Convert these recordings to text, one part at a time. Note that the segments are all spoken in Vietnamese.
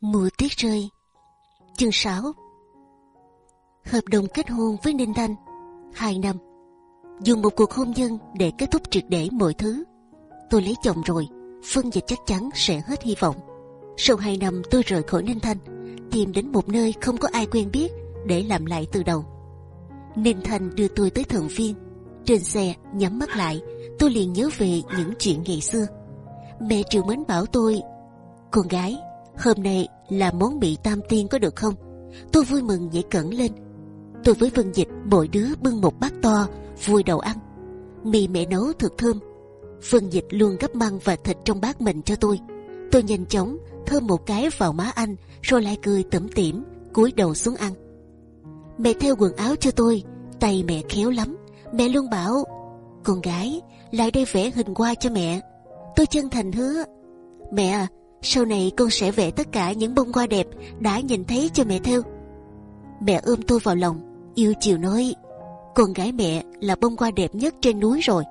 Mùa tuyết rơi. Chương 6 Hợp đồng kết hôn với Ninh Thanh. 2 năm. Dùng một cuộc hôn nhân để kết thúc triệt để mọi thứ. Tôi lấy chồng rồi. Phân dịch chắc chắn sẽ hết hy vọng. Sau 2 năm tôi rời khỏi Ninh Thanh, Tìm đến một nơi không có ai quen biết Để làm lại từ đầu. Ninh Thanh đưa tôi tới thần viên. Trên xe, nhắm mắt lại, Tôi liền nhớ về những chuyện ngày xưa. Mẹ Triệu Mến bảo tôi, Con gái hôm nay là món mì tam tiên có được không? Tôi vui mừng nhảy cẩn lên. Tôi với Vân Dịch mỗi đứa bưng một bát to, vui đầu ăn. Mì mẹ nấu thật thơm. Vân Dịch luôn gấp măng và thịt trong bát mình cho tôi. Tôi nhanh chóng thơm một cái vào má anh, rồi lại cười tẩm tỉm, cúi đầu xuống ăn. Mẹ theo quần áo cho tôi, tay mẹ khéo lắm. Mẹ luôn bảo, con gái lại đây vẽ hình qua cho mẹ. Tôi chân thành hứa, mẹ à, sau này con sẽ vẽ tất cả những bông hoa đẹp đã nhìn thấy cho mẹ theo. Mẹ ôm tôi vào lòng, yêu chiều nói, con gái mẹ là bông hoa đẹp nhất trên núi rồi.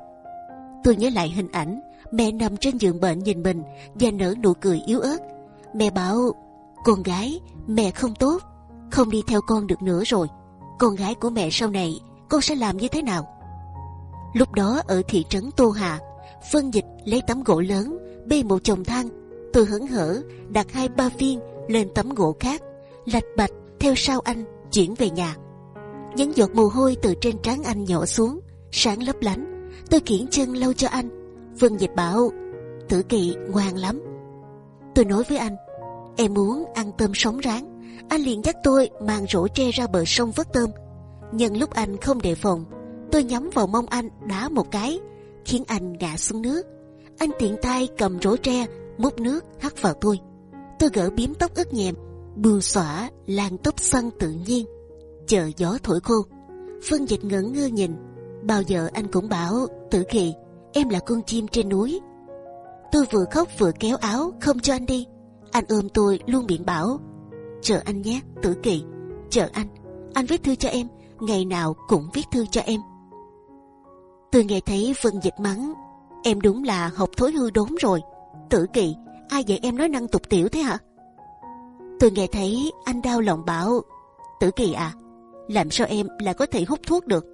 Tôi nhớ lại hình ảnh mẹ nằm trên giường bệnh nhìn mình và nở nụ cười yếu ớt. Mẹ bảo, con gái mẹ không tốt, không đi theo con được nữa rồi. Con gái của mẹ sau này con sẽ làm như thế nào? Lúc đó ở thị trấn Tô Hà, phân Dịch lấy tấm gỗ lớn bê một chồng than Tôi hứng hở đặt hai ba viên lên tấm gỗ khác, lạch bạch theo sau anh chuyển về nhà. Những giọt mồ hôi từ trên trán anh nhỏ xuống, sáng lấp lánh. Tôi kiển chân lau cho anh. Vân Dịch bảo, Tử Kỳ ngoan lắm. Tôi nói với anh, em muốn ăn tôm sống rán. Anh liền dắt tôi mang rổ tre ra bờ sông vớt tôm. Nhân lúc anh không đề phòng, tôi nhắm vào mông anh đá một cái, khiến anh ngã xuống nước. Anh tiện tay cầm rổ tre múc nước hắt vào tôi. Tôi gỡ biếm tóc ướt nhèm, bùa xõa làn tóc xanh tự nhiên, chờ gió thổi khô. Phân dịch ngẩn ngơ nhìn, bao giờ anh cũng bảo Tử Kỳ, em là con chim trên núi. Tôi vừa khóc vừa kéo áo không cho anh đi. Anh ôm tôi luôn miệng bảo, chờ anh nhé, Tử Kỳ, chờ anh. Anh viết thư cho em, ngày nào cũng viết thư cho em. Tôi nghe thấy phân Dịch mắng, em đúng là học thối hư đốn rồi. Tử Kỳ, ai dạy em nói năng tục tiểu thế hả? Tôi nghe thấy anh đau lòng bảo, Tử Kỳ à, làm sao em lại có thể hút thuốc được?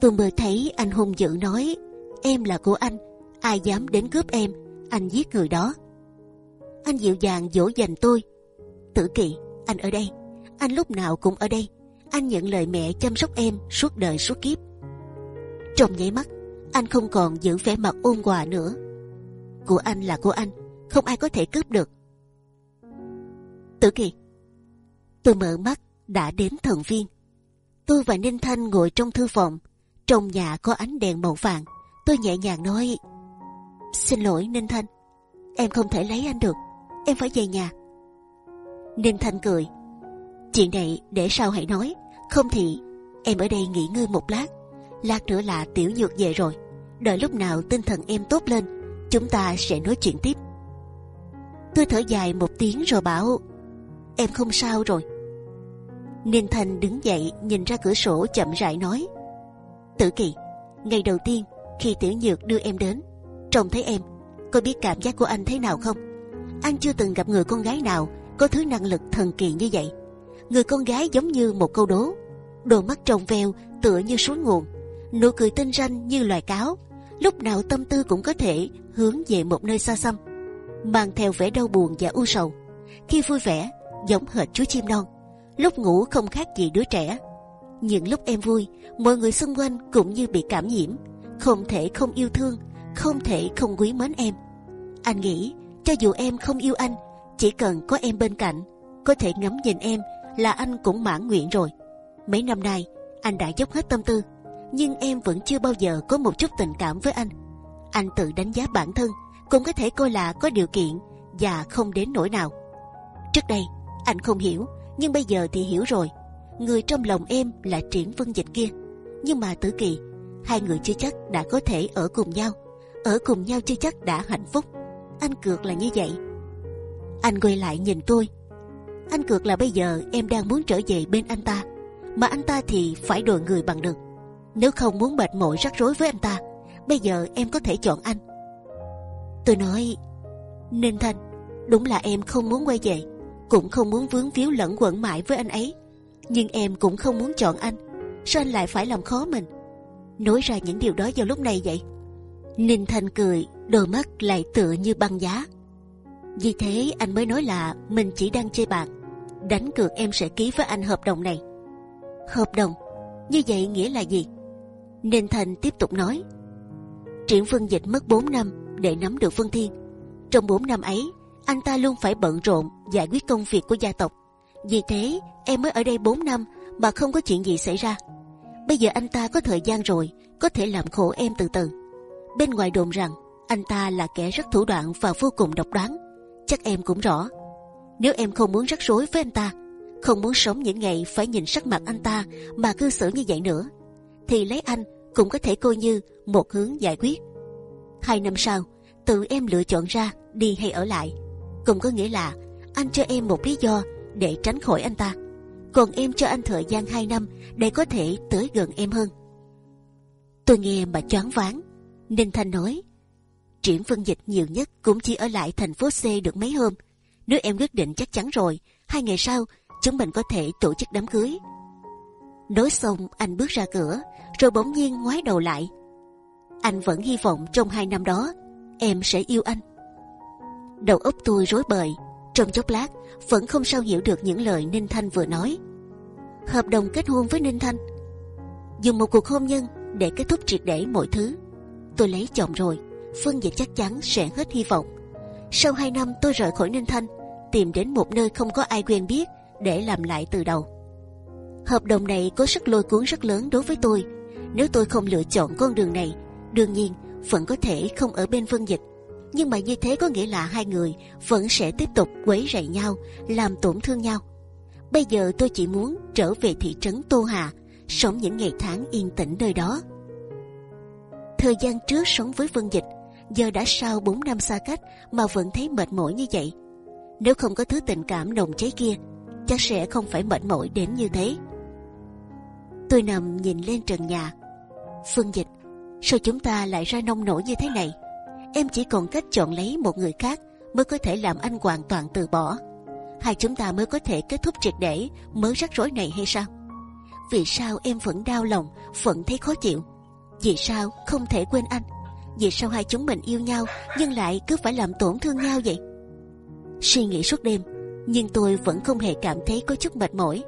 Tôi mơ thấy anh hung dữ nói, em là của anh, ai dám đến cướp em, anh giết người đó. Anh dịu dàng dỗ dành tôi. Tử Kỳ, anh ở đây, anh lúc nào cũng ở đây. Anh nhận lời mẹ chăm sóc em suốt đời suốt kiếp. Trong nháy mắt, anh không còn giữ vẻ mặt ôn hòa nữa của anh là của anh, không ai có thể cướp được. Tử Kỳ, tôi mở mắt đã đến thần viên. Tôi và Ninh Thanh ngồi trong thư phòng, trong nhà có ánh đèn màu vàng. Tôi nhẹ nhàng nói: xin lỗi Ninh Thanh, em không thể lấy anh được, em phải về nhà. Ninh Thanh cười: chuyện này để sau hãy nói, không thì em ở đây nghỉ ngơi một lát, lát nữa là tiểu nhược về rồi, đợi lúc nào tinh thần em tốt lên chúng ta sẽ nói chuyện tiếp. Tôi thở dài một tiếng rồi bảo, em không sao rồi. Ninh Thành đứng dậy nhìn ra cửa sổ chậm rãi nói, Tử Kỳ, ngày đầu tiên khi Tiểu Nhược đưa em đến, trông thấy em, có biết cảm giác của anh thế nào không? Anh chưa từng gặp người con gái nào có thứ năng lực thần kỳ như vậy. Người con gái giống như một câu đố, đôi mắt trong veo tựa như suối nguồn, nụ cười tinh ranh như loài cáo, lúc nào tâm tư cũng có thể hướng về một nơi xa xăm, mang theo vẻ đau buồn và u sầu. Khi vui vẻ, giống hệt chú chim non, lúc ngủ không khác gì đứa trẻ. Những lúc em vui, mọi người xung quanh cũng như bị cảm nhiễm, không thể không yêu thương, không thể không quý mến em. Anh nghĩ, cho dù em không yêu anh, chỉ cần có em bên cạnh, có thể ngắm nhìn em là anh cũng mãn nguyện rồi. Mấy năm nay, anh đã dốc hết tâm tư nhưng em vẫn chưa bao giờ có một chút tình cảm với anh. Anh tự đánh giá bản thân cũng có thể coi là có điều kiện và không đến nỗi nào. Trước đây anh không hiểu, nhưng bây giờ thì hiểu rồi. Người trong lòng em là Triển Vân Dịch kia, nhưng mà Tử Kỳ, hai người chưa chắc đã có thể ở cùng nhau, ở cùng nhau chưa chắc đã hạnh phúc. Anh cược là như vậy. Anh quay lại nhìn tôi. Anh cược là bây giờ em đang muốn trở về bên anh ta, mà anh ta thì phải đổi người bằng được. Nếu không muốn mệt mỏi rắc rối với anh ta, bây giờ em có thể chọn anh. Tôi nói, Ninh Thanh, đúng là em không muốn quay về, cũng không muốn vướng víu lẫn quẩn mãi với anh ấy. Nhưng em cũng không muốn chọn anh. Sao anh lại phải làm khó mình? Nói ra những điều đó vào lúc này vậy? Ninh Thanh cười, đôi mắt lại tựa như băng giá. Vì thế anh mới nói là mình chỉ đang chơi bạc. Đánh cược em sẽ ký với anh hợp đồng này. Hợp đồng? Như vậy nghĩa là gì? Ninh Thành tiếp tục nói. Triển Phương Dịch mất 4 năm để nắm được Phương Thiên. Trong 4 năm ấy, anh ta luôn phải bận rộn giải quyết công việc của gia tộc. Vì thế, em mới ở đây 4 năm mà không có chuyện gì xảy ra. Bây giờ anh ta có thời gian rồi, có thể làm khổ em từ từ. Bên ngoài đồn rằng anh ta là kẻ rất thủ đoạn và vô cùng độc đoán. Chắc em cũng rõ. Nếu em không muốn rắc rối với anh ta, không muốn sống những ngày phải nhìn sắc mặt anh ta mà cư xử như vậy nữa, thì lấy anh cũng có thể coi như một hướng giải quyết. Hai năm sau, tự em lựa chọn ra đi hay ở lại, cũng có nghĩa là anh cho em một lý do để tránh khỏi anh ta, còn em cho anh thời gian hai năm để có thể tới gần em hơn. Tôi nghe mà choáng váng. Ninh Thanh nói, triển phân dịch nhiều nhất cũng chỉ ở lại thành phố C được mấy hôm. Nếu em quyết định chắc chắn rồi, hai ngày sau chúng mình có thể tổ chức đám cưới. Nói xong anh bước ra cửa, rồi bỗng nhiên ngoái đầu lại. Anh vẫn hy vọng trong hai năm đó em sẽ yêu anh. Đầu óc tôi rối bời, trong chốc lát vẫn không sao hiểu được những lời Ninh Thanh vừa nói. Hợp đồng kết hôn với Ninh Thanh, dùng một cuộc hôn nhân để kết thúc triệt để mọi thứ. Tôi lấy chồng rồi, Phương Dịch chắc chắn sẽ hết hy vọng. Sau hai năm tôi rời khỏi Ninh Thanh, tìm đến một nơi không có ai quen biết để làm lại từ đầu. Hợp đồng này có sức lôi cuốn rất lớn đối với tôi. Nếu tôi không lựa chọn con đường này, đương nhiên vẫn có thể không ở bên Vân Dịch. Nhưng mà như thế có nghĩa là hai người vẫn sẽ tiếp tục quấy rầy nhau, làm tổn thương nhau. Bây giờ tôi chỉ muốn trở về thị trấn Tô Hà, sống những ngày tháng yên tĩnh nơi đó. Thời gian trước sống với Vân Dịch, giờ đã sau 4 năm xa cách mà vẫn thấy mệt mỏi như vậy. Nếu không có thứ tình cảm nồng cháy kia, chắc sẽ không phải mệt mỏi đến như thế. Tôi nằm nhìn lên trần nhà. Phương Dịch, sao chúng ta lại ra nông nổi như thế này? Em chỉ còn cách chọn lấy một người khác mới có thể làm anh hoàn toàn từ bỏ. Hai chúng ta mới có thể kết thúc triệt để mớ rắc rối này hay sao? Vì sao em vẫn đau lòng, vẫn thấy khó chịu? Vì sao không thể quên anh? Vì sao hai chúng mình yêu nhau nhưng lại cứ phải làm tổn thương nhau vậy? Suy nghĩ suốt đêm, nhưng tôi vẫn không hề cảm thấy có chút mệt mỏi.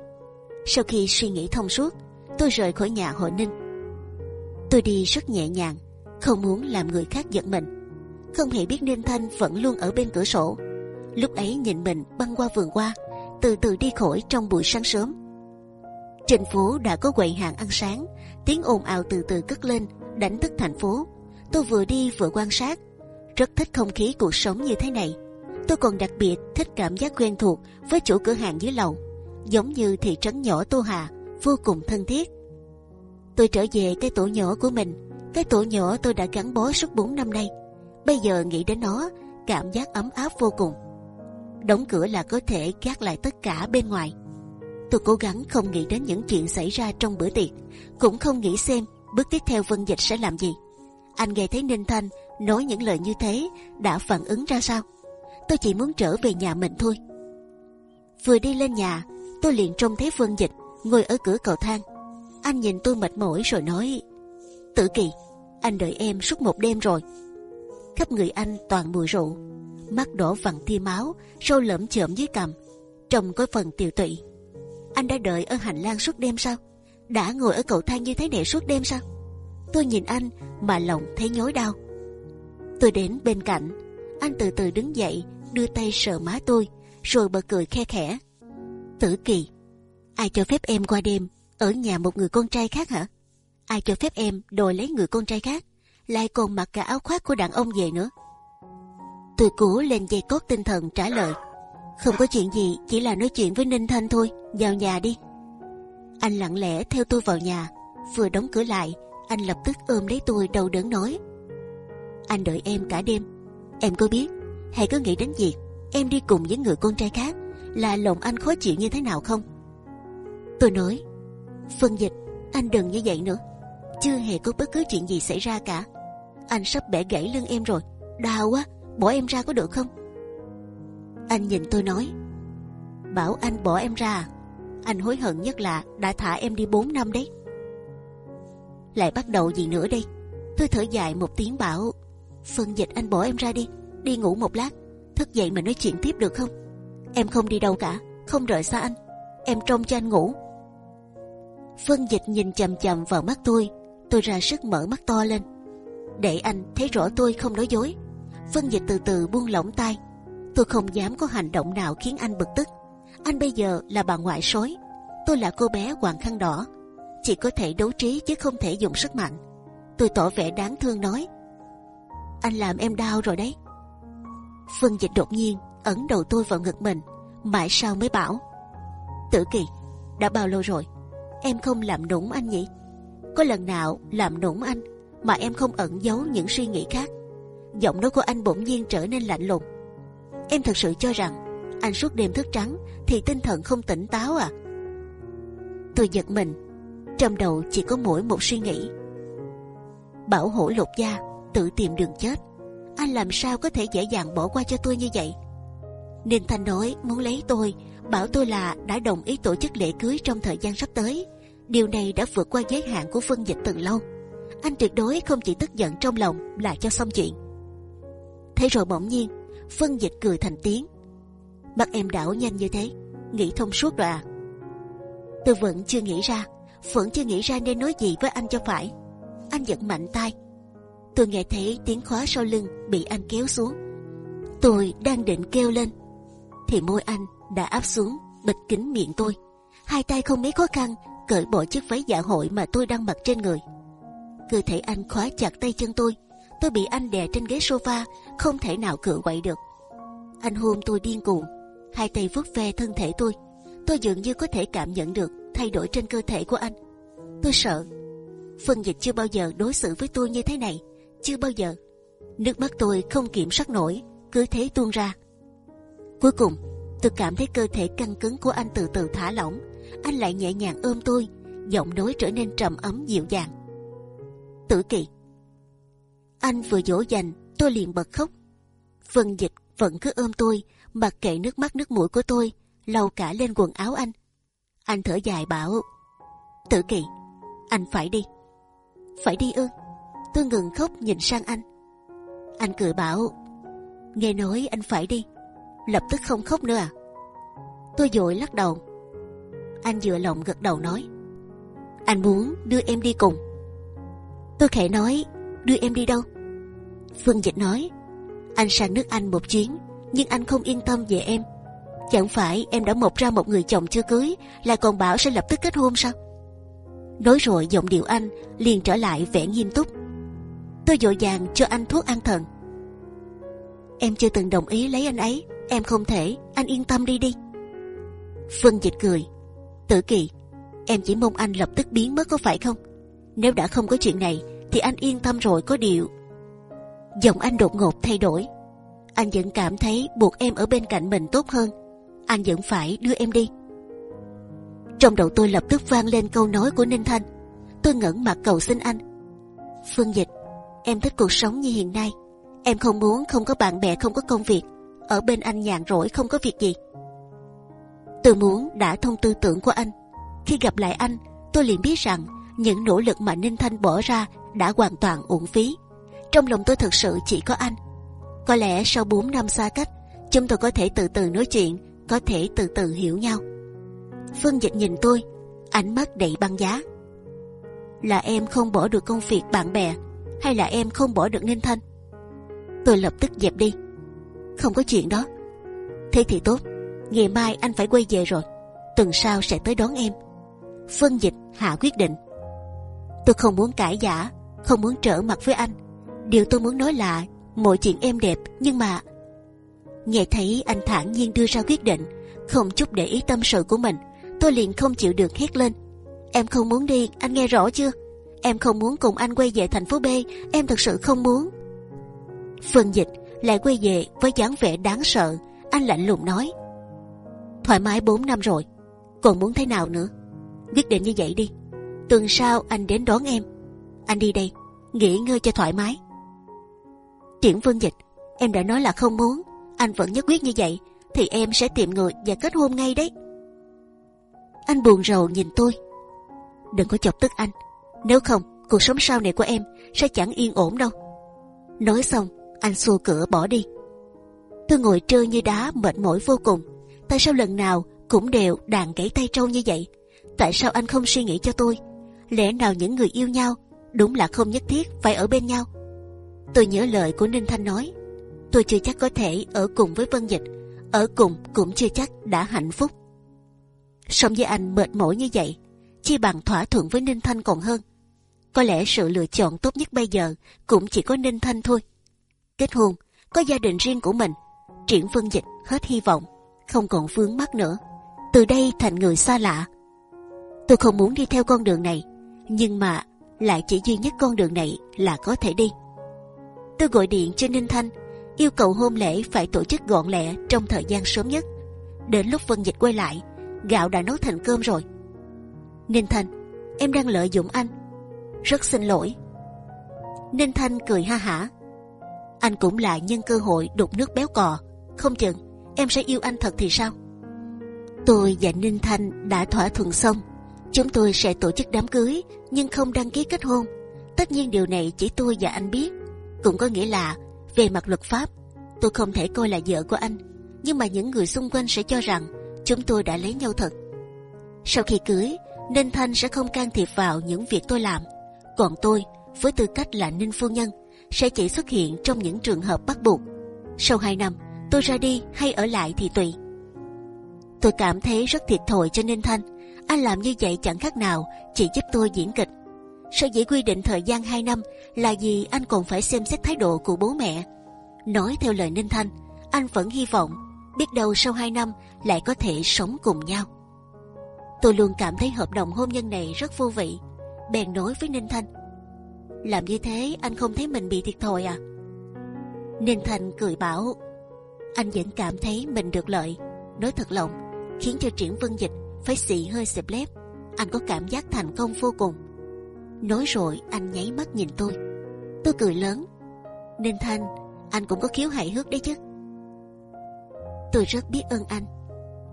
Sau khi suy nghĩ thông suốt, tôi rời khỏi nhà hội ninh. Tôi đi rất nhẹ nhàng, không muốn làm người khác giận mình. Không hề biết Ninh Thanh vẫn luôn ở bên cửa sổ. Lúc ấy nhìn mình băng qua vườn hoa, từ từ đi khỏi trong buổi sáng sớm. Trên phố đã có quầy hàng ăn sáng, tiếng ồn ào từ từ cất lên, đánh thức thành phố. Tôi vừa đi vừa quan sát, rất thích không khí cuộc sống như thế này. Tôi còn đặc biệt thích cảm giác quen thuộc với chủ cửa hàng dưới lầu, giống như thị trấn nhỏ Tô Hà, vô cùng thân thiết. Tôi trở về cái tổ nhỏ của mình, cái tổ nhỏ tôi đã gắn bó suốt 4 năm nay. Bây giờ nghĩ đến nó, cảm giác ấm áp vô cùng. Đóng cửa là có thể gác lại tất cả bên ngoài. Tôi cố gắng không nghĩ đến những chuyện xảy ra trong bữa tiệc, cũng không nghĩ xem bước tiếp theo Vân Dịch sẽ làm gì. Anh nghe thấy Ninh Thanh nói những lời như thế đã phản ứng ra sao? Tôi chỉ muốn trở về nhà mình thôi. Vừa đi lên nhà, tôi liền trông thấy Vân Dịch ngồi ở cửa cầu thang. Anh nhìn tôi mệt mỏi rồi nói: tự Kỳ, anh đợi em suốt một đêm rồi. Khắp người anh toàn mùi rượu, mắt đỏ vằn tia máu, sâu lởm chởm dưới cằm, trông có phần tiều tụy. Anh đã đợi ở hành lang suốt đêm sao? Đã ngồi ở cầu thang như thế này suốt đêm sao? Tôi nhìn anh mà lòng thấy nhói đau. Tôi đến bên cạnh, anh từ từ đứng dậy, đưa tay sờ má tôi, rồi bật cười khe khẽ. Tử Kỳ, ai cho phép em qua đêm ở nhà một người con trai khác hả? Ai cho phép em đòi lấy người con trai khác, lại còn mặc cả áo khoác của đàn ông về nữa? Tôi cố lên dây cốt tinh thần trả lời. Không có chuyện gì, chỉ là nói chuyện với Ninh Thanh thôi. Vào nhà đi. Anh lặng lẽ theo tôi vào nhà, vừa đóng cửa lại, anh lập tức ôm lấy tôi đầu đớn nói: Anh đợi em cả đêm, em có biết? Hãy cứ nghĩ đến việc em đi cùng với người con trai khác là lòng anh khó chịu như thế nào không? Tôi nói, phân dịch, anh đừng như vậy nữa. Chưa hề có bất cứ chuyện gì xảy ra cả. Anh sắp bẻ gãy lưng em rồi, đau quá, bỏ em ra có được không? Anh nhìn tôi nói, Bảo anh bỏ em ra. Anh hối hận nhất là đã thả em đi 4 năm đấy. Lại bắt đầu gì nữa đây? Tôi thở dài một tiếng bảo Phân dịch anh bỏ em ra đi Đi ngủ một lát Thức dậy mà nói chuyện tiếp được không? Em không đi đâu cả Không rời xa anh. Em trông cho anh ngủ. Phân dịch nhìn chầm chầm vào mắt tôi. Tôi ra sức mở mắt to lên. Để anh thấy rõ tôi không nói dối. Phân dịch từ từ buông lỏng tay. Tôi không dám có hành động nào khiến anh bực tức. Anh bây giờ là bà ngoại sói Tôi là cô bé hoàng khăn đỏ. Chỉ có thể đấu trí chứ không thể dùng sức mạnh. Tôi tỏ vẻ đáng thương nói. Anh làm em đau rồi đấy. Phân dịch đột nhiên ấn đầu tôi vào ngực mình. Mãi sau mới bảo. Tử kỳ, Đã bao lâu rồi? Em không làm nũng anh nhỉ? Có lần nào làm nũng anh Mà em không ẩn giấu những suy nghĩ khác? Giọng nói của anh bỗng nhiên trở nên lạnh lùng. Em thật sự cho rằng Anh suốt đêm thức trắng Thì tinh thần không tỉnh táo à? Tôi giật mình. Trong đầu chỉ có mỗi một suy nghĩ. Bảo hổ lục gia Tự tìm đường chết. Anh làm sao có thể dễ dàng bỏ qua cho tôi như vậy? Ninh Thanh nói muốn lấy tôi Bảo tôi là đã đồng ý tổ chức lễ cưới trong thời gian sắp tới. Điều này đã vượt qua giới hạn của phân dịch từ lâu. Anh tuyệt đối không chỉ tức giận trong lòng là cho xong chuyện. Thế rồi bỗng nhiên, phân dịch cười thành tiếng. Mắt em đảo nhanh như thế, Nghĩ thông suốt rồi à? Tôi vẫn chưa nghĩ ra, Vẫn chưa nghĩ ra nên nói gì với anh cho phải. Anh giật mạnh tay. Tôi nghe thấy tiếng khóa sau lưng Bị anh kéo xuống. Tôi đang định kêu lên. Thì môi anh đã áp xuống, bịt kín miệng tôi. Hai tay không mấy khó khăn, cởi bỏ chiếc váy dạ hội mà tôi đang mặc trên người. Cơ thể anh khóa chặt tay chân tôi. Tôi bị anh đè trên ghế sofa, không thể nào cựa quậy được. Anh hôn tôi điên cuồng. Hai tay vuốt ve thân thể tôi. Tôi dường như có thể cảm nhận được thay đổi trên cơ thể của anh. Tôi sợ. Phân dịch chưa bao giờ đối xử với tôi như thế này. Chưa bao giờ. Nước mắt tôi không kiểm soát nổi, cứ thế tuôn ra. Cuối cùng tôi cảm thấy cơ thể căng cứng của anh từ từ thả lỏng. Anh lại nhẹ nhàng ôm tôi, giọng nói trở nên trầm ấm dịu dàng. Tử kỳ. Anh vừa dỗ dành, tôi liền bật khóc. Vân dịch vẫn cứ ôm tôi, mặc kệ nước mắt nước mũi của tôi, lau cả lên quần áo anh. Anh thở dài bảo, tử kỳ, anh phải đi. Phải đi ư? Tôi ngừng khóc nhìn sang anh. Anh cười bảo, nghe nói anh phải đi lập tức không khóc nữa à? Tôi dội lắc đầu. Anh dựa lòng gật đầu nói, anh muốn đưa em đi cùng. Tôi khẽ nói, đưa em đi đâu? Phương dịch nói, anh sang nước anh một chuyến, nhưng anh không yên tâm về em. Chẳng phải em đã mọc ra một người chồng chưa cưới lại còn bảo sẽ lập tức kết hôn sao? Nói rồi giọng điệu anh liền trở lại vẻ nghiêm túc. Tôi dội vàng cho anh thuốc an thần. Em chưa từng đồng ý lấy anh ấy em không thể. Anh yên tâm đi đi. Vân dịch cười. Tử kỳ, em chỉ mong anh lập tức biến mất có phải không? Nếu đã không có chuyện này, thì anh yên tâm rồi, có điều. Giọng anh đột ngột thay đổi. Anh vẫn cảm thấy buộc em ở bên cạnh mình tốt hơn. Anh vẫn phải đưa em đi. Trong đầu tôi lập tức vang lên câu nói của ninh thanh. Tôi ngẩng mặt cầu xin anh. Phương dịch, em thích cuộc sống như hiện nay. Em không muốn không có bạn bè, không có công việc ở bên anh nhàn rỗi không có việc gì. Tôi muốn đã thông tư tưởng của anh. Khi gặp lại anh, tôi liền biết rằng những nỗ lực mà Ninh Thanh bỏ ra đã hoàn toàn uổng phí. Trong lòng tôi thực sự chỉ có anh. Có lẽ sau 4 năm xa cách, chúng tôi có thể từ từ nói chuyện, có thể từ từ hiểu nhau. Phương Dịch nhìn tôi, ánh mắt đầy băng giá. Là em không bỏ được công việc bạn bè, hay là em không bỏ được Ninh Thanh? Tôi lập tức dẹp đi không có chuyện đó. Thế thì tốt, ngày mai anh phải quay về rồi, tuần sau sẽ tới đón em. Phân dịch hạ quyết định. Tôi không muốn cãi giả, không muốn trở mặt với anh. Điều tôi muốn nói là mọi chuyện em đẹp, nhưng mà nghe thấy anh thản nhiên đưa ra quyết định, không chút để ý tâm sự của mình, tôi liền không chịu được hét lên. Em không muốn đi, anh nghe rõ chưa? Em không muốn cùng anh quay về thành phố B, em thật sự không muốn. Phân dịch lại quay về với dáng vẻ đáng sợ. Anh lạnh lùng nói: thoải mái 4 năm rồi, còn muốn thế nào nữa? quyết định như vậy đi. Tuần sau anh đến đón em. Anh đi đây, nghỉ ngơi cho thoải mái. Triển Vân Dịch, em đã nói là không muốn, anh vẫn nhất quyết như vậy, thì em sẽ tìm người và kết hôn ngay đấy. Anh buồn rầu nhìn tôi. Đừng có chọc tức anh. Nếu không, cuộc sống sau này của em sẽ chẳng yên ổn đâu. Nói xong, anh xua cửa bỏ đi. Tôi ngồi trơ như đá mệt mỏi vô cùng. Tại sao lần nào cũng đều đàn gãy tay trâu như vậy? Tại sao anh không suy nghĩ cho tôi? Lẽ nào những người yêu nhau đúng là không nhất thiết phải ở bên nhau? Tôi nhớ lời của Ninh Thanh nói. Tôi chưa chắc có thể ở cùng với Vân Dịch. Ở cùng cũng chưa chắc đã hạnh phúc. Sống với anh mệt mỏi như vậy, chi bằng thỏa thuận với Ninh Thanh còn hơn. Có lẽ sự lựa chọn tốt nhất bây giờ cũng chỉ có Ninh Thanh thôi. Kết hôn, có gia đình riêng của mình, triển Vân Dịch hết hy vọng, không còn vướng mắc nữa. Từ đây thành người xa lạ. Tôi không muốn đi theo con đường này, nhưng mà lại chỉ duy nhất con đường này là có thể đi. Tôi gọi điện cho Ninh Thanh, yêu cầu hôn lễ phải tổ chức gọn lẹ trong thời gian sớm nhất. Đến lúc Vân Dịch quay lại, gạo đã nấu thành cơm rồi. Ninh Thanh, em đang lợi dụng anh. Rất xin lỗi. Ninh Thanh cười ha hả. Anh cũng là nhân cơ hội đục nước béo cò. Không chừng em sẽ yêu anh thật thì sao? Tôi và Ninh Thanh đã thỏa thuận xong. Chúng tôi sẽ tổ chức đám cưới nhưng không đăng ký kết hôn. Tất nhiên điều này chỉ tôi và anh biết. Cũng có nghĩa là về mặt luật pháp, tôi không thể coi là vợ của anh. Nhưng mà những người xung quanh sẽ cho rằng chúng tôi đã lấy nhau thật. Sau khi cưới, Ninh Thanh sẽ không can thiệp vào những việc tôi làm. Còn tôi, với tư cách là Ninh Phu Nhân, sẽ chỉ xuất hiện trong những trường hợp bắt buộc. Sau 2 năm, tôi ra đi hay ở lại thì tùy. Tôi cảm thấy rất thiệt thòi cho Ninh Thanh. Anh làm như vậy chẳng khác nào chỉ giúp tôi diễn kịch. Sở dĩ quy định thời gian 2 năm là vì anh còn phải xem xét thái độ của bố mẹ. Nói theo lời Ninh Thanh, anh vẫn hy vọng biết đâu sau 2 năm lại có thể sống cùng nhau. Tôi luôn cảm thấy hợp đồng hôn nhân này rất vô vị. Bèn nói với Ninh Thanh, làm như thế anh không thấy mình bị thiệt thòi à? Ninh Thanh cười bảo, anh vẫn cảm thấy mình được lợi. Nói thật lòng, khiến cho triển vân dịch phải xị hơi xẹp lép. Anh có cảm giác thành công vô cùng. Nói rồi anh nháy mắt nhìn tôi. Tôi cười lớn. Ninh Thanh, anh cũng có khiếu hài hước đấy chứ. Tôi rất biết ơn anh.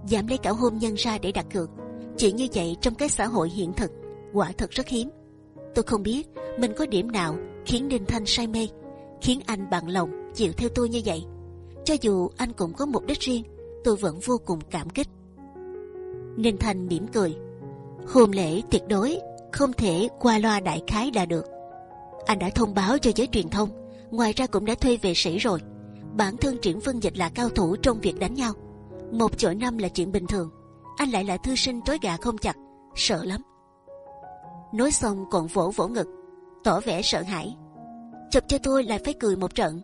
Dám lấy cả hôn nhân ra để đặt cược. Chuyện như vậy trong cái xã hội hiện thực quả thật rất hiếm. Tôi không biết mình có điểm nào khiến đinh Thanh say mê, khiến anh bằng lòng chịu theo tôi như vậy. Cho dù anh cũng có mục đích riêng, tôi vẫn vô cùng cảm kích. Ninh Thanh mỉm cười. Hôn lễ tuyệt đối không thể qua loa đại khái đã được. Anh đã thông báo cho giới truyền thông, ngoài ra cũng đã thuê vệ sĩ rồi. Bản thân Triển Vân Dịch là cao thủ trong việc đánh nhau. Một chọi năm là chuyện bình thường. Anh lại là thư sinh trói gà không chặt, sợ lắm. Nói xong còn vỗ vỗ ngực, tỏ vẻ sợ hãi. Chụp cho tôi lại phải cười một trận.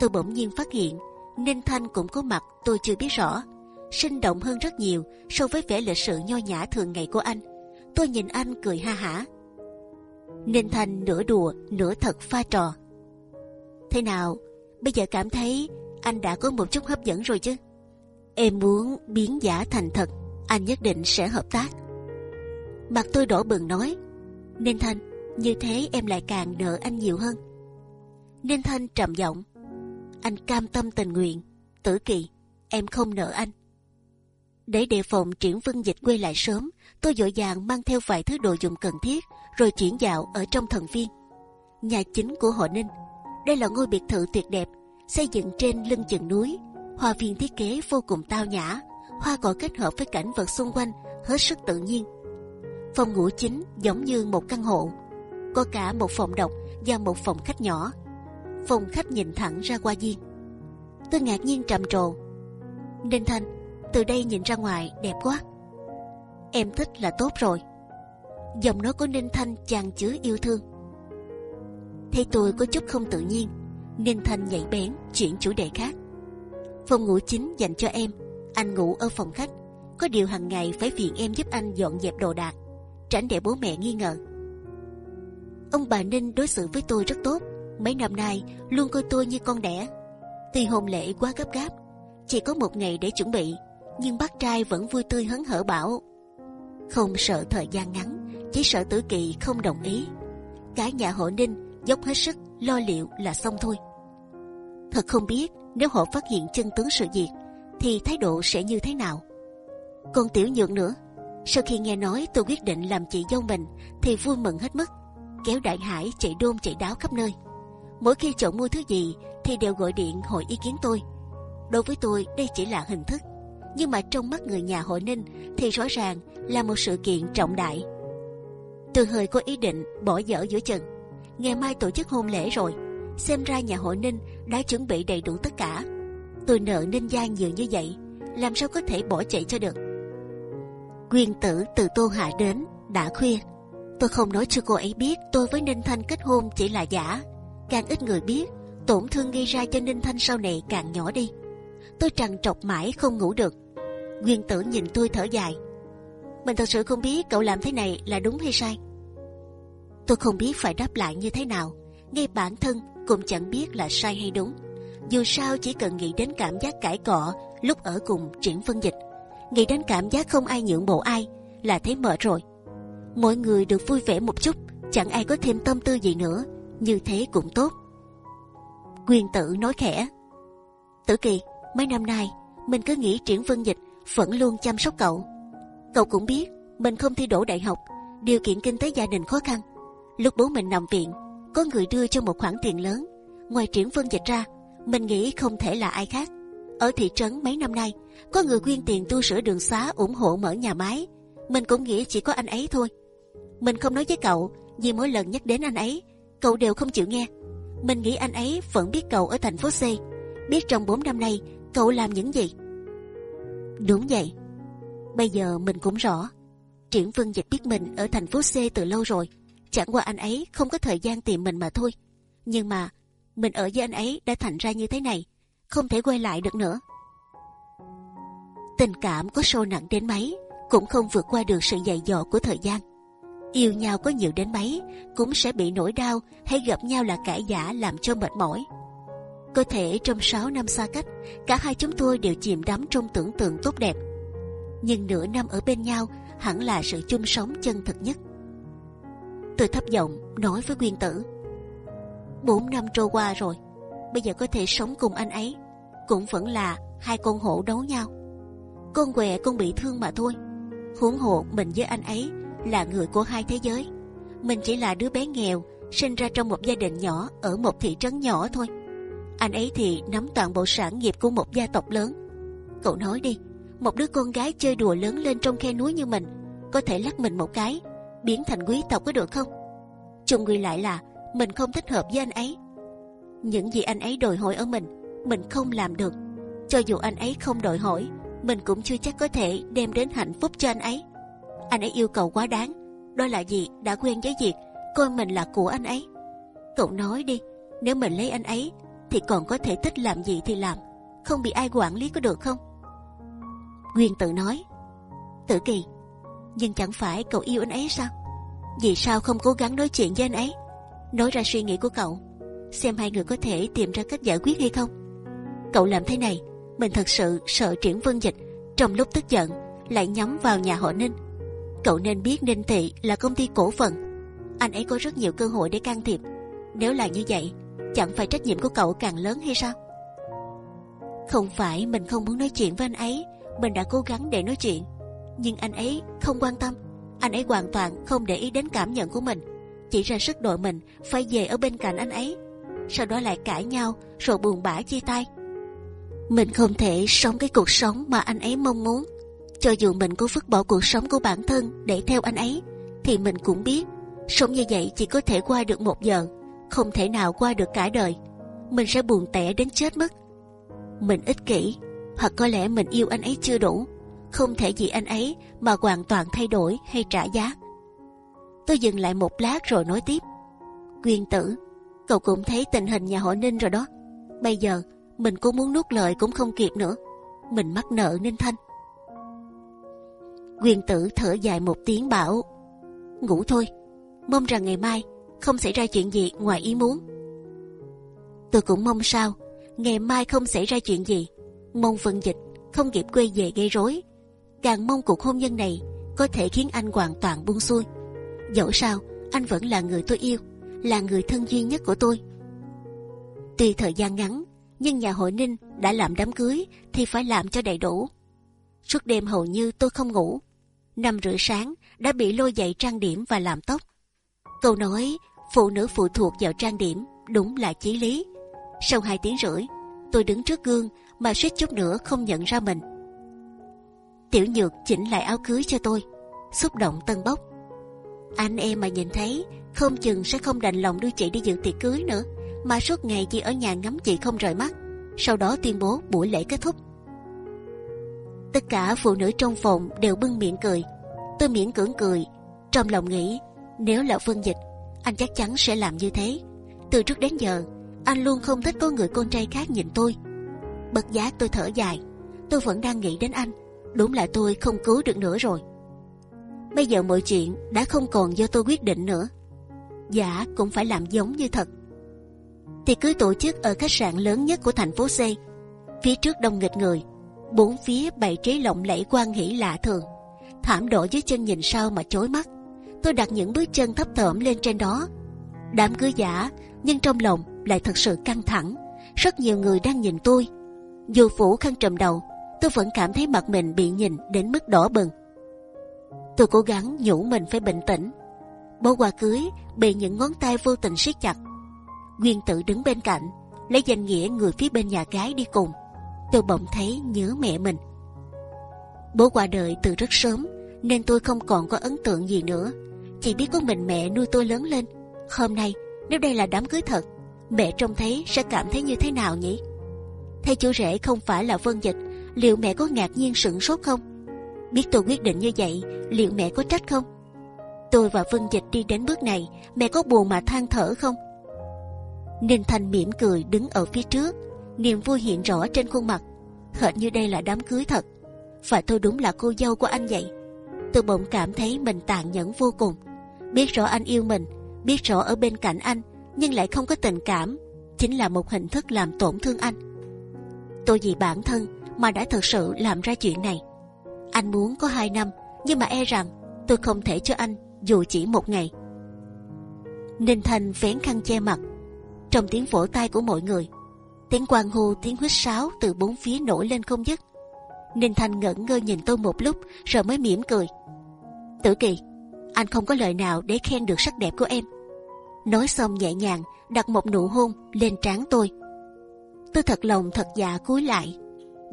Tôi bỗng nhiên phát hiện Ninh Thanh cũng có mặt tôi chưa biết rõ, sinh động hơn rất nhiều so với vẻ lịch sự nho nhã thường ngày của anh. Tôi nhìn anh cười ha hả. Ninh Thanh nửa đùa nửa thật pha trò. Thế nào, bây giờ cảm thấy anh đã có một chút hấp dẫn rồi chứ? Em muốn biến giả thành thật, anh nhất định sẽ hợp tác. Mặt tôi đỏ bừng nói, Ninh Thanh, như thế em lại càng nợ anh nhiều hơn. Ninh Thanh trầm giọng, anh cam tâm tình nguyện. Tử kỳ, em không nợ anh. Để đề phòng triển vân dịch quay lại sớm, tôi dội dàng mang theo vài thứ đồ dùng cần thiết, rồi chuyển dạo ở trong thần viên. Nhà chính của họ Ninh, đây là ngôi biệt thự tuyệt đẹp, xây dựng trên lưng chừng núi. Hoa viên thiết kế vô cùng tao nhã, hoa cỏ kết hợp với cảnh vật xung quanh hết sức tự nhiên. Phòng ngủ chính giống như một căn hộ, có cả một phòng độc và một phòng khách nhỏ phòng khách nhìn thẳng ra qua viên. Tôi ngạc nhiên trầm trồ. Ninh Thanh, từ đây nhìn ra ngoài đẹp quá. Em thích là tốt rồi. Giọng nói của Ninh Thanh chàng chứa yêu thương. Thấy tôi có chút không tự nhiên, Ninh Thanh nhảy bén chuyển chủ đề khác. Phòng ngủ chính dành cho em, anh ngủ ở phòng khách. Có điều hàng ngày phải phiền em giúp anh dọn dẹp đồ đạc, tránh để bố mẹ nghi ngờ. Ông bà Ninh đối xử với tôi rất tốt, mấy năm nay luôn coi tôi như con đẻ. Tuy hôn lễ quá gấp gáp, chỉ có một ngày để chuẩn bị, nhưng bác trai vẫn vui tươi hớn hở bảo không sợ thời gian ngắn, chỉ sợ tử kỳ không đồng ý. Cả nhà họ Ninh dốc hết sức lo liệu là xong thôi. Thật không biết nếu họ phát hiện chân tướng sự việc, thì thái độ sẽ như thế nào? Còn tiểu nhượng nữa, sau khi nghe nói tôi quyết định làm chị dâu mình thì vui mừng hết mức, kéo đại hải chạy đôn chạy đáo khắp nơi. Mỗi khi chọn mua thứ gì thì đều gọi điện hỏi ý kiến tôi. Đối với tôi đây chỉ là hình thức, nhưng mà trong mắt người nhà hội Ninh thì rõ ràng là một sự kiện trọng đại. Tôi hơi có ý định bỏ dở giữa chừng. Ngày mai tổ chức hôn lễ rồi, xem ra nhà hội Ninh đã chuẩn bị đầy đủ tất cả. Tôi nợ Ninh Giang nhiều như vậy, làm sao có thể bỏ chạy cho được? Nguyên tử từ Tô Hạ đến đã khuyên Tôi không nói cho cô ấy biết tôi với Ninh Thanh kết hôn chỉ là giả. Càng ít người biết, tổn thương gây ra cho Ninh Thanh sau này càng nhỏ đi. Tôi trằn trọc mãi không ngủ được. Nguyên tử nhìn tôi thở dài. Mình thật sự không biết cậu làm thế này là đúng hay sai. Tôi không biết phải đáp lại như thế nào. Ngay bản thân cũng chẳng biết là sai hay đúng. Dù sao chỉ cần nghĩ đến cảm giác cãi cọ lúc ở cùng triển phân dịch nghĩ đến cảm giác không ai nhượng bộ ai là thấy mệt rồi. Mọi người được vui vẻ một chút, chẳng ai có thêm tâm tư gì nữa, như thế cũng tốt. Quyền tử nói khẽ, Tử kỳ, mấy năm nay mình cứ nghĩ triển vân dịch vẫn luôn chăm sóc cậu. Cậu cũng biết mình không thi đỗ đại học, điều kiện kinh tế gia đình khó khăn. Lúc bố mình nằm viện, có người đưa cho một khoản tiền lớn. Ngoài triển vân dịch ra, mình nghĩ không thể là ai khác. Ở thị trấn mấy năm nay, có người quyên tiền tu sửa đường xá ủng hộ mở nhà máy. Mình cũng nghĩ chỉ có anh ấy thôi. Mình không nói với cậu vì mỗi lần nhắc đến anh ấy, cậu đều không chịu nghe. Mình nghĩ anh ấy vẫn biết cậu ở thành phố C, biết trong 4 năm nay cậu làm những gì. Đúng vậy. Bây giờ mình cũng rõ. Triển Vân Dịch biết mình ở thành phố C từ lâu rồi. Chẳng qua anh ấy không có thời gian tìm mình mà thôi. Nhưng mà mình ở với anh ấy đã thành ra như thế này không thể quay lại được nữa. Tình cảm có sâu nặng đến mấy cũng không vượt qua được sự dày dò của thời gian. Yêu nhau có nhiều đến mấy cũng sẽ bị nỗi đau hay gặp nhau là cãi giả làm cho mệt mỏi. Có thể trong 6 năm xa cách, cả hai chúng tôi đều chìm đắm trong tưởng tượng tốt đẹp. Nhưng nửa năm ở bên nhau hẳn là sự chung sống chân thực nhất. Tôi thấp giọng nói với Quyên Tử. Bốn năm trôi qua rồi, bây giờ có thể sống cùng anh ấy cũng vẫn là hai con hổ đấu nhau. Con què con bị thương mà thôi. Huống hộ mình với anh ấy là người của hai thế giới. Mình chỉ là đứa bé nghèo sinh ra trong một gia đình nhỏ ở một thị trấn nhỏ thôi. Anh ấy thì nắm toàn bộ sản nghiệp của một gia tộc lớn. Cậu nói đi, một đứa con gái chơi đùa lớn lên trong khe núi như mình, có thể lắc mình một cái, biến thành quý tộc có được không? Chung quy lại là mình không thích hợp với anh ấy. Những gì anh ấy đòi hỏi ở mình, mình không làm được. Cho dù anh ấy không đòi hỏi, mình cũng chưa chắc có thể đem đến hạnh phúc cho anh ấy. Anh ấy yêu cầu quá đáng, đó là gì đã quen với việc coi mình là của anh ấy. Cậu nói đi, nếu mình lấy anh ấy thì còn có thể thích làm gì thì làm, không bị ai quản lý có được không? Nguyên tự nói, Tử Kỳ, nhưng chẳng phải cậu yêu anh ấy sao? Vì sao không cố gắng nói chuyện với anh ấy, nói ra suy nghĩ của cậu, xem hai người có thể tìm ra cách giải quyết hay không? Cậu làm thế này, mình thật sự sợ triển vân dịch trong lúc tức giận lại nhắm vào nhà họ Ninh. Cậu nên biết Ninh Thị là công ty cổ phần, anh ấy có rất nhiều cơ hội để can thiệp. Nếu là như vậy, chẳng phải trách nhiệm của cậu càng lớn hay sao? Không phải mình không muốn nói chuyện với anh ấy, mình đã cố gắng để nói chuyện, nhưng anh ấy không quan tâm. Anh ấy hoàn toàn không để ý đến cảm nhận của mình, chỉ ra sức đội mình phải về ở bên cạnh anh ấy. Sau đó lại cãi nhau, rồi buồn bã chia tay mình không thể sống cái cuộc sống mà anh ấy mong muốn. Cho dù mình có vứt bỏ cuộc sống của bản thân để theo anh ấy, thì mình cũng biết sống như vậy chỉ có thể qua được một giờ, không thể nào qua được cả đời. Mình sẽ buồn tẻ đến chết mất. Mình ích kỷ, hoặc có lẽ mình yêu anh ấy chưa đủ, không thể vì anh ấy mà hoàn toàn thay đổi hay trả giá. Tôi dừng lại một lát rồi nói tiếp. Quyên tử, cậu cũng thấy tình hình nhà họ Ninh rồi đó. Bây giờ mình cũng muốn nuốt lời cũng không kịp nữa. Mình mắc nợ nên thanh. Quyền tử thở dài một tiếng bảo ngủ thôi, mong rằng ngày mai không xảy ra chuyện gì ngoài ý muốn. Tôi cũng mong sao ngày mai không xảy ra chuyện gì, mong vận dịch không kịp quay về gây rối, càng mong cuộc hôn nhân này có thể khiến anh hoàn toàn buông xuôi. Dẫu sao anh vẫn là người tôi yêu, là người thân duy nhất của tôi. Tuy thời gian ngắn nhưng nhà hội Ninh đã làm đám cưới thì phải làm cho đầy đủ. Suốt đêm hầu như tôi không ngủ. Năm rưỡi sáng đã bị lôi dậy trang điểm và làm tóc. Câu nói phụ nữ phụ thuộc vào trang điểm đúng là chí lý. Sau hai tiếng rưỡi, tôi đứng trước gương mà suýt chút nữa không nhận ra mình. Tiểu Nhược chỉnh lại áo cưới cho tôi, xúc động tân bốc. Anh em mà nhìn thấy, không chừng sẽ không đành lòng đưa chị đi dự tiệc cưới nữa, mà suốt ngày chỉ ở nhà ngắm chị không rời mắt. Sau đó tuyên bố buổi lễ kết thúc. Tất cả phụ nữ trong phòng đều bưng miệng cười. Tôi miễn cưỡng cười, trong lòng nghĩ nếu là Phương Dịch, anh chắc chắn sẽ làm như thế. Từ trước đến giờ, anh luôn không thích có người con trai khác nhìn tôi. Bất giác tôi thở dài, tôi vẫn đang nghĩ đến anh. Đúng là tôi không cứu được nữa rồi. Bây giờ mọi chuyện đã không còn do tôi quyết định nữa. Giả cũng phải làm giống như thật. Thì cứ tổ chức ở khách sạn lớn nhất của thành phố C. Phía trước đông nghịch người, bốn phía bày trí lộng lẫy quan hỷ lạ thường. Thảm đỏ dưới chân nhìn sau mà chối mắt. Tôi đặt những bước chân thấp thỏm lên trên đó. Đám cưới giả, nhưng trong lòng lại thật sự căng thẳng. Rất nhiều người đang nhìn tôi. Dù phủ khăn trùm đầu, tôi vẫn cảm thấy mặt mình bị nhìn đến mức đỏ bừng. Tôi cố gắng nhủ mình phải bình tĩnh. Bó quà cưới bị những ngón tay vô tình siết chặt. Nguyên tự đứng bên cạnh, lấy danh nghĩa người phía bên nhà gái đi cùng. Tôi bỗng thấy nhớ mẹ mình. Bố qua đời từ rất sớm, nên tôi không còn có ấn tượng gì nữa. Chỉ biết có mình mẹ nuôi tôi lớn lên. Hôm nay, nếu đây là đám cưới thật, mẹ trông thấy sẽ cảm thấy như thế nào nhỉ? Thấy chú rể không phải là Vân Dịch, liệu mẹ có ngạc nhiên sửng sốt không? Biết tôi quyết định như vậy, liệu mẹ có trách không? Tôi và Vân Dịch đi đến bước này, mẹ có buồn mà than thở không? Ninh Thành mỉm cười đứng ở phía trước, niềm vui hiện rõ trên khuôn mặt, hệt như đây là đám cưới thật. Và tôi đúng là cô dâu của anh vậy. Tôi bỗng cảm thấy mình tàn nhẫn vô cùng. Biết rõ anh yêu mình, biết rõ ở bên cạnh anh, nhưng lại không có tình cảm, chính là một hình thức làm tổn thương anh. Tôi vì bản thân mà đã thực sự làm ra chuyện này. Anh muốn có hai năm, nhưng mà e rằng tôi không thể cho anh dù chỉ một ngày. Ninh Thành vén khăn che mặt, trong tiếng vỗ tay của mọi người, tiếng quan hô, tiếng huýt sáo từ bốn phía nổi lên không dứt. Ninh Thành ngẩn ngơ nhìn tôi một lúc, rồi mới mỉm cười. Tử Kỳ, anh không có lời nào để khen được sắc đẹp của em. Nói xong nhẹ nhàng đặt một nụ hôn lên trán tôi. Tôi thật lòng thật dạ cúi lại,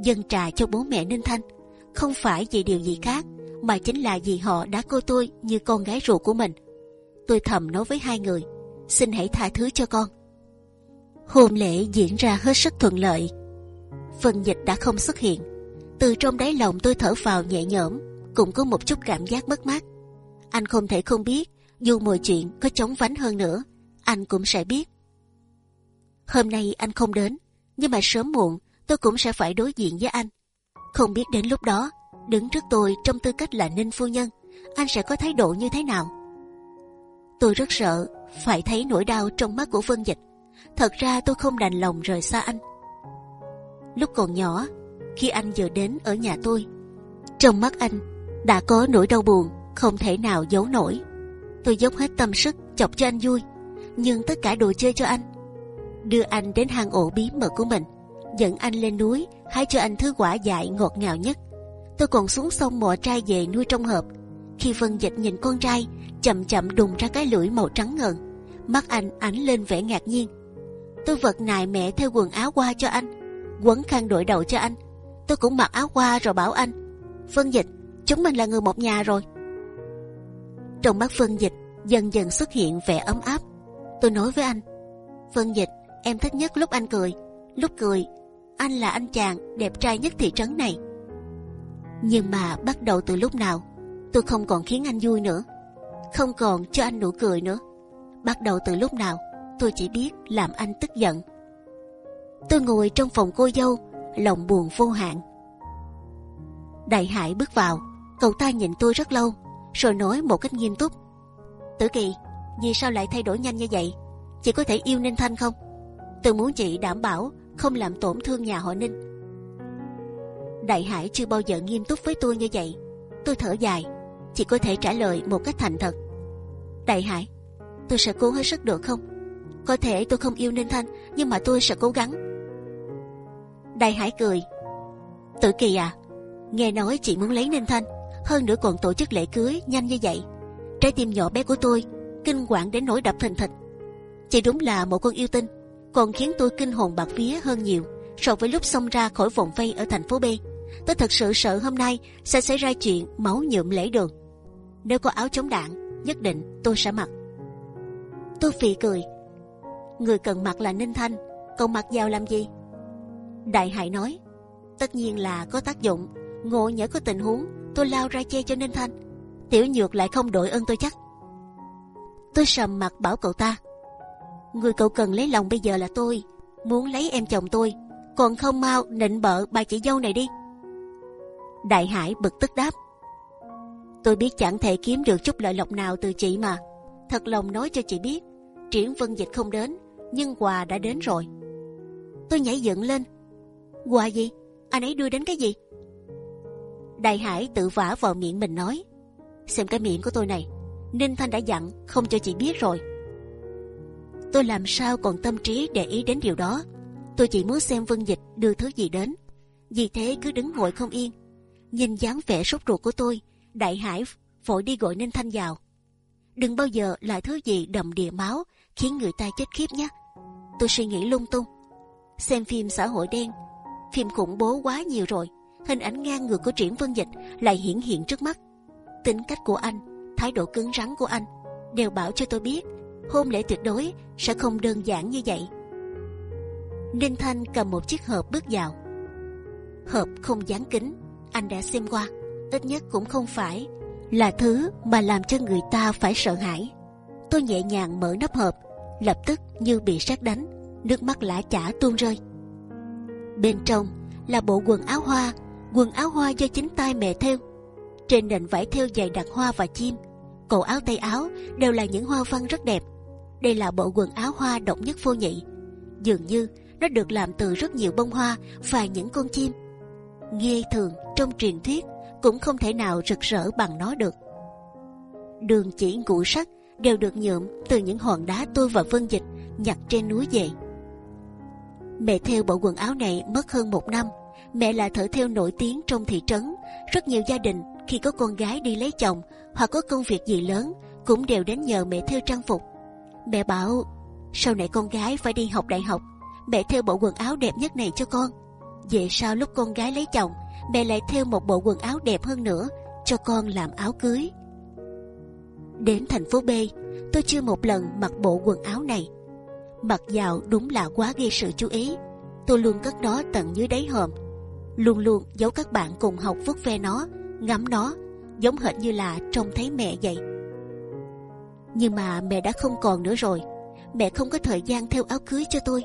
dân trà cho bố mẹ Ninh Thanh, không phải vì điều gì khác, mà chính là vì họ đã coi tôi như con gái ruột của mình. Tôi thầm nói với hai người, xin hãy tha thứ cho con. Hôn lễ diễn ra hết sức thuận lợi. Phần dịch đã không xuất hiện. Từ trong đáy lòng tôi thở vào nhẹ nhõm, cũng có một chút cảm giác mất mát. Anh không thể không biết, dù mọi chuyện có chống vánh hơn nữa, anh cũng sẽ biết. Hôm nay anh không đến, nhưng mà sớm muộn tôi cũng sẽ phải đối diện với anh. Không biết đến lúc đó, đứng trước tôi trong tư cách là ninh phu nhân, anh sẽ có thái độ như thế nào? Tôi rất sợ phải thấy nỗi đau trong mắt của Vân Dịch. Thật ra tôi không đành lòng rời xa anh. Lúc còn nhỏ, khi anh vừa đến ở nhà tôi, trong mắt anh đã có nỗi đau buồn không thể nào giấu nổi. Tôi dốc hết tâm sức chọc cho anh vui, nhưng tất cả đồ chơi cho anh, đưa anh đến hang ổ bí mật của mình, dẫn anh lên núi hái cho anh thứ quả dại ngọt ngào nhất. Tôi còn xuống sông mò trai về nuôi trong hộp. Khi Vân Dịch nhìn con trai, chậm chậm đùng ra cái lưỡi màu trắng ngần, mắt anh ánh lên vẻ ngạc nhiên. Tôi vật nài mẹ theo quần áo qua cho anh, quấn khăn đội đầu cho anh. Tôi cũng mặc áo qua rồi bảo anh, phân Dịch, chúng mình là người một nhà rồi. Trong mắt phân Dịch dần dần xuất hiện vẻ ấm áp. Tôi nói với anh, phân Dịch, em thích nhất lúc anh cười. Lúc cười, anh là anh chàng đẹp trai nhất thị trấn này. Nhưng mà bắt đầu từ lúc nào, tôi không còn khiến anh vui nữa, không còn cho anh nụ cười nữa. Bắt đầu từ lúc nào, tôi chỉ biết làm anh tức giận. Tôi ngồi trong phòng cô dâu, lòng buồn vô hạn. Đại Hải bước vào, cậu ta nhìn tôi rất lâu, rồi nói một cách nghiêm túc: Tử Kỳ, vì sao lại thay đổi nhanh như vậy? Chị có thể yêu Ninh Thanh không? Tôi muốn chị đảm bảo không làm tổn thương nhà họ Ninh. Đại Hải chưa bao giờ nghiêm túc với tôi như vậy. Tôi thở dài, chị có thể trả lời một cách thành thật. Đại Hải, tôi sẽ cố hết sức được không? Có thể tôi không yêu Ninh Thanh, nhưng mà tôi sẽ cố gắng. Đại Hải cười. Tử Kỳ à, nghe nói chị muốn lấy Ninh Thanh, hơn nữa còn tổ chức lễ cưới nhanh như vậy. Trái tim nhỏ bé của tôi kinh quản đến nỗi đập thình thịch. Chị đúng là một con yêu tinh, còn khiến tôi kinh hồn bạc vía hơn nhiều so với lúc xông ra khỏi vòng vây ở thành phố B. Tôi thật sự sợ hôm nay sẽ xảy ra chuyện máu nhuộm lễ đường. Nếu có áo chống đạn, nhất định tôi sẽ mặc. Tôi phì cười. Người cần mặc là Ninh Thanh, còn mặc vào làm gì? Đại Hải nói, tất nhiên là có tác dụng. Ngộ nhỡ có tình huống, tôi lao ra che cho Ninh Thanh. Tiểu Nhược lại không đổi ơn tôi chắc. Tôi sầm mặt bảo cậu ta, người cậu cần lấy lòng bây giờ là tôi, muốn lấy em chồng tôi, còn không mau nịnh bợ bà chị dâu này đi. Đại Hải bực tức đáp, tôi biết chẳng thể kiếm được chút lợi lộc nào từ chị mà, thật lòng nói cho chị biết, triển vân dịch không đến, nhưng quà đã đến rồi. Tôi nhảy dựng lên, quà gì? Anh ấy đưa đến cái gì? Đại Hải tự vả vào miệng mình nói, xem cái miệng của tôi này, Ninh Thanh đã dặn không cho chị biết rồi. Tôi làm sao còn tâm trí để ý đến điều đó? Tôi chỉ muốn xem Vân Dịch đưa thứ gì đến, vì thế cứ đứng ngồi không yên. Nhìn dáng vẻ sốt ruột của tôi, Đại Hải vội đi gọi Ninh Thanh vào. Đừng bao giờ là thứ gì đầm đìa máu khiến người ta chết khiếp nhé. Tôi suy nghĩ lung tung. Xem phim xã hội đen, phim khủng bố quá nhiều rồi. Hình ảnh ngang ngược của Triển Vân Dịch lại hiển hiện trước mắt. Tính cách của anh, thái độ cứng rắn của anh đều bảo cho tôi biết hôn lễ tuyệt đối sẽ không đơn giản như vậy. Ninh Thanh cầm một chiếc hộp bước vào. Hộp không dán kính, anh đã xem qua, ít nhất cũng không phải là thứ mà làm cho người ta phải sợ hãi. Tôi nhẹ nhàng mở nắp hộp, lập tức như bị sát đánh, nước mắt lã chả tuôn rơi. Bên trong là bộ quần áo hoa, quần áo hoa do chính tay mẹ thêu. Trên nền vải thêu dày đặc hoa và chim, cổ áo tay áo đều là những hoa văn rất đẹp. Đây là bộ quần áo hoa độc nhất vô nhị. Dường như nó được làm từ rất nhiều bông hoa và những con chim. Nghe thường trong truyền thuyết cũng không thể nào rực rỡ bằng nó được. Đường chỉ ngũ sắc đều được nhuộm từ những hòn đá tôi và Vân Dịch nhặt trên núi về. Mẹ theo bộ quần áo này mất hơn một năm. Mẹ là thợ theo nổi tiếng trong thị trấn. Rất nhiều gia đình khi có con gái đi lấy chồng hoặc có công việc gì lớn cũng đều đến nhờ mẹ theo trang phục. Mẹ bảo sau này con gái phải đi học đại học, mẹ theo bộ quần áo đẹp nhất này cho con. Về sau lúc con gái lấy chồng, mẹ lại theo một bộ quần áo đẹp hơn nữa cho con làm áo cưới. Đến thành phố B, tôi chưa một lần mặc bộ quần áo này. Mặc vào đúng là quá gây sự chú ý. Tôi luôn cất nó tận dưới đáy hòm, luôn luôn giấu các bạn cùng học vứt ve nó, ngắm nó, giống hệt như là trông thấy mẹ vậy. Nhưng mà mẹ đã không còn nữa rồi. Mẹ không có thời gian theo áo cưới cho tôi.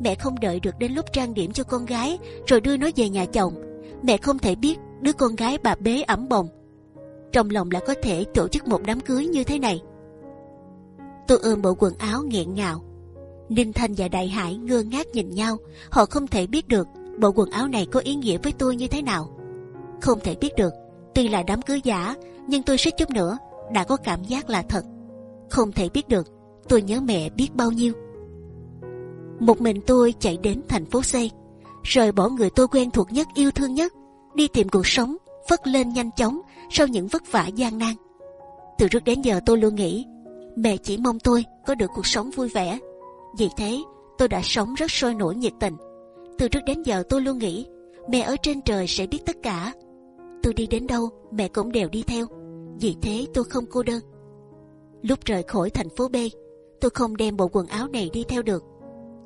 Mẹ không đợi được đến lúc trang điểm cho con gái rồi đưa nó về nhà chồng. Mẹ không thể biết đứa con gái bà bế ẩm bồng. Trong lòng là có thể tổ chức một đám cưới như thế này. Tôi ôm bộ quần áo nghẹn ngào. Ninh Thanh và Đại Hải ngơ ngác nhìn nhau. Họ không thể biết được bộ quần áo này có ý nghĩa với tôi như thế nào. Không thể biết được. Tuy là đám cưới giả, nhưng tôi suýt chút nữa đã có cảm giác là thật không thể biết được tôi nhớ mẹ biết bao nhiêu. Một mình tôi chạy đến thành phố C, rời bỏ người tôi quen thuộc nhất, yêu thương nhất, đi tìm cuộc sống phất lên nhanh chóng sau những vất vả gian nan. Từ trước đến giờ tôi luôn nghĩ mẹ chỉ mong tôi có được cuộc sống vui vẻ. Vì thế tôi đã sống rất sôi nổi nhiệt tình. Từ trước đến giờ tôi luôn nghĩ mẹ ở trên trời sẽ biết tất cả. Tôi đi đến đâu mẹ cũng đều đi theo. Vì thế tôi không cô đơn. Lúc rời khỏi thành phố B, tôi không đem bộ quần áo này đi theo được.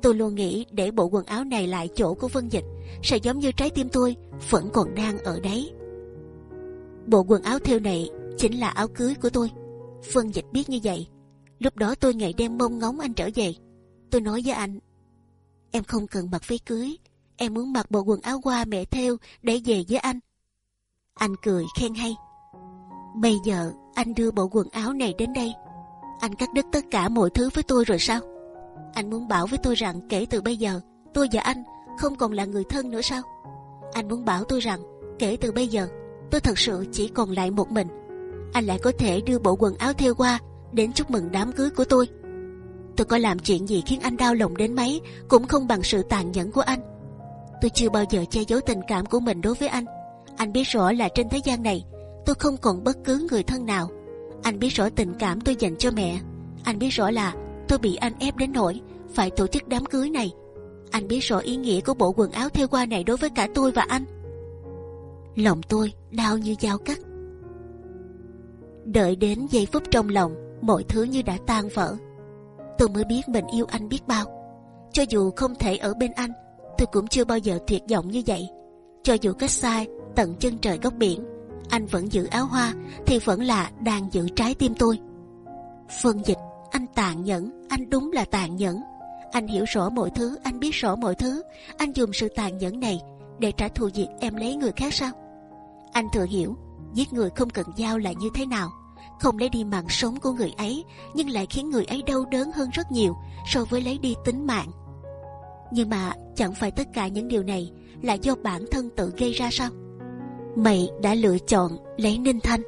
Tôi luôn nghĩ để bộ quần áo này lại chỗ của Vân Dịch sẽ giống như trái tim tôi vẫn còn đang ở đấy. Bộ quần áo theo này chính là áo cưới của tôi. Phân Dịch biết như vậy. Lúc đó tôi ngày đêm mong ngóng anh trở về. Tôi nói với anh, em không cần mặc váy cưới, em muốn mặc bộ quần áo qua mẹ theo để về với anh. Anh cười khen hay. Bây giờ anh đưa bộ quần áo này đến đây anh cắt đứt tất cả mọi thứ với tôi rồi sao? Anh muốn bảo với tôi rằng kể từ bây giờ tôi và anh không còn là người thân nữa sao? Anh muốn bảo tôi rằng kể từ bây giờ tôi thật sự chỉ còn lại một mình. Anh lại có thể đưa bộ quần áo theo qua đến chúc mừng đám cưới của tôi. Tôi có làm chuyện gì khiến anh đau lòng đến mấy cũng không bằng sự tàn nhẫn của anh. Tôi chưa bao giờ che giấu tình cảm của mình đối với anh. Anh biết rõ là trên thế gian này, tôi không còn bất cứ người thân nào. Anh biết rõ tình cảm tôi dành cho mẹ. Anh biết rõ là tôi bị anh ép đến nỗi phải tổ chức đám cưới này. Anh biết rõ ý nghĩa của bộ quần áo theo qua này đối với cả tôi và anh. Lòng tôi đau như dao cắt. Đợi đến giây phút trong lòng, mọi thứ như đã tan vỡ. Tôi mới biết mình yêu anh biết bao. Cho dù không thể ở bên anh, tôi cũng chưa bao giờ tuyệt vọng như vậy. Cho dù cách xa tận chân trời góc biển, anh vẫn giữ áo hoa thì vẫn là đang giữ trái tim tôi. Phân dịch, anh tàn nhẫn, anh đúng là tàn nhẫn. Anh hiểu rõ mọi thứ, anh biết rõ mọi thứ. Anh dùng sự tàn nhẫn này để trả thù việc em lấy người khác sao? Anh thừa hiểu, giết người không cần dao là như thế nào. Không lấy đi mạng sống của người ấy, nhưng lại khiến người ấy đau đớn hơn rất nhiều so với lấy đi tính mạng. Nhưng mà chẳng phải tất cả những điều này là do bản thân tự gây ra sao? Mày đã lựa chọn lấy Ninh Thanh,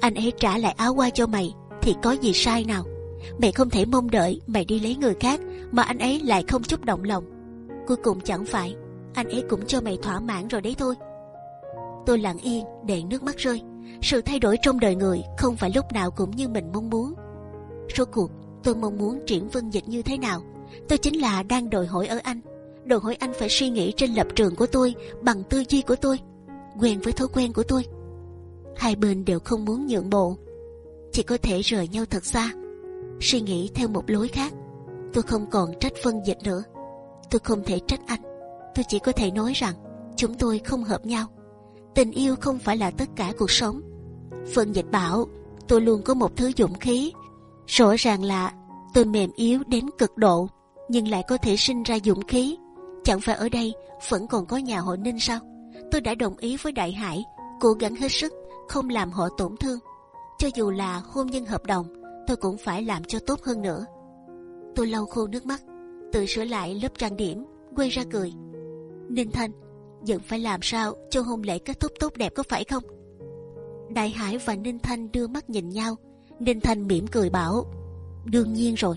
anh ấy trả lại áo qua cho mày thì có gì sai nào? Mày không thể mong đợi mày đi lấy người khác mà anh ấy lại không chút động lòng. Cuối cùng chẳng phải anh ấy cũng cho mày thỏa mãn rồi đấy thôi. Tôi lặng yên để nước mắt rơi. Sự thay đổi trong đời người không phải lúc nào cũng như mình mong muốn. Rốt cuộc tôi mong muốn triển vân dịch như thế nào? Tôi chính là đang đòi hỏi ở anh. Đòi hỏi anh phải suy nghĩ trên lập trường của tôi bằng tư duy của tôi, quen với thói quen của tôi. Hai bên đều không muốn nhượng bộ, chỉ có thể rời nhau thật xa, suy nghĩ theo một lối khác. Tôi không còn trách vân dịch nữa. Tôi không thể trách anh. Tôi chỉ có thể nói rằng chúng tôi không hợp nhau tình yêu không phải là tất cả cuộc sống. Phân dịch bảo tôi luôn có một thứ dũng khí. Rõ ràng là tôi mềm yếu đến cực độ, nhưng lại có thể sinh ra dũng khí. Chẳng phải ở đây vẫn còn có nhà họ Ninh sao? Tôi đã đồng ý với Đại Hải, cố gắng hết sức không làm họ tổn thương. Cho dù là hôn nhân hợp đồng, tôi cũng phải làm cho tốt hơn nữa. Tôi lau khô nước mắt, tự sửa lại lớp trang điểm, quay ra cười. Ninh Thanh, vẫn phải làm sao cho hôn lễ kết thúc tốt đẹp có phải không? Đại Hải và Ninh Thanh đưa mắt nhìn nhau. Ninh Thanh mỉm cười bảo, đương nhiên rồi.